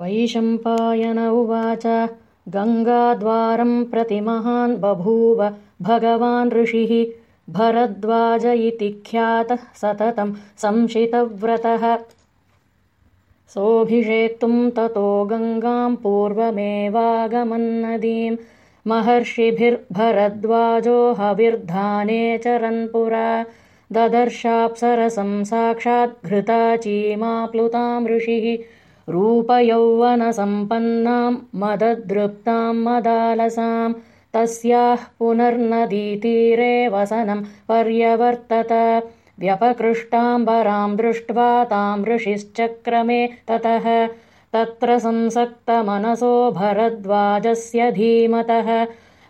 वैशम्पायन उवाच। गङ्गाद्वारम् प्रति महान् बभूव भगवान् ऋषिः। भरद्वाज इति ख्यातः सततम् संशितव्रतः। सोऽभिषेक्तुम् ततो गङ्गाम् पूर्वमेवागमन्नदीम् महर्षिभिर्भरद्वाजो हविर्धाने चरन्पुरा ददर्शाप्सरसं साक्षाद्घृता चीमाप्लुताम् ऋषिः रूपयौवनसम्पन्नाम् मददृप्ताम् मदालसाम् तस्याः पुनर्नदीतीरे वसनम् पर्यवर्तत। व्यपकृष्टाम्बराम् दृष्ट्वा ताम् ऋषिश्चक्रमे ततः तत्र संसक्तमनसो भरद्वाजस्य धीमतः।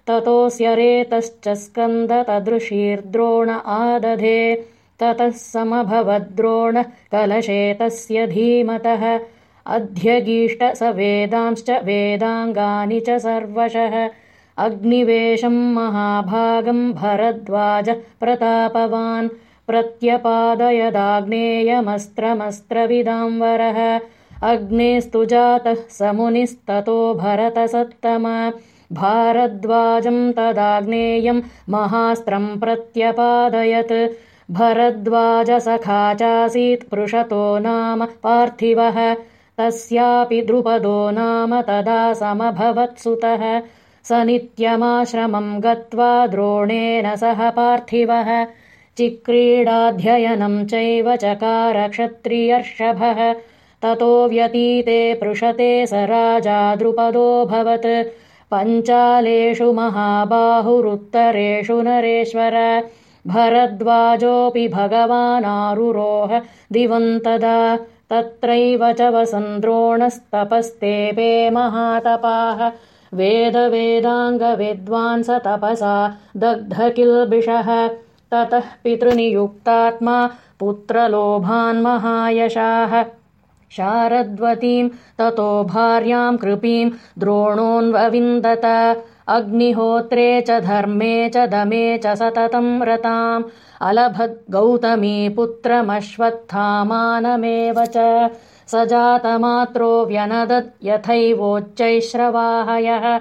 ततोऽस्य रेतश्च स्कन्दतदृशीर्द्रोण आदधे ततः समभवद्रोणः कलशे तस्य धीमतः अध्यगीष्ट स वेदांश्च वेदाङ्गानि च सर्वशः। अग्निवेशम् महाभागम् भरद्वाज प्रतापवान्। प्रत्यपादयदाग्नेयमस्त्रमस्त्रविदाम्बरः। अग्नेस्तु जातः स मुनिस्ततो भरतसत्तम। भारद्वाजम् तदाग्नेयम् महास्त्रम् प्रत्यपादयत्। भरद्वाजसखा चासीत् पृषतो नाम पार्थिवः तस्यापि द्रुपदो नाम तदा समभवत्सुतः स नित्यमाश्रमम् गत्वा द्रोणेन सह पार्थिवः। चिक्रीडाध्ययनम् चैव चकारक्षत्रियर्षभः। ततो व्यतीते पृषते स राजा द्रुपदोऽभवत् पञ्चालेषु महाबाहुरुत्तरेषु नरेश्वर। भरद्वाजोऽपि भगवानारुरोह दिवन्तदा तत्रैव च वसन्द्रोणस्तपस्तेपे महातपाः। वेदवेदाङ्गविद्वांस तपसा दग्धकिल्बिषः। ततः पितृनियुक्तात्मा पुत्रलोभान्महायशाः शारद्वतीम् ततो भार्याम् कृपीम् द्रोणोऽन्वविन्दत। अग्निहोत्रे च धर्मे च दमे च सततम् रताम्। अलभद्गौतमी पुत्रमश्वत्थामानमेव च। स जातमात्रो व्यनदत् यथैवोच्चैश्रवाहयः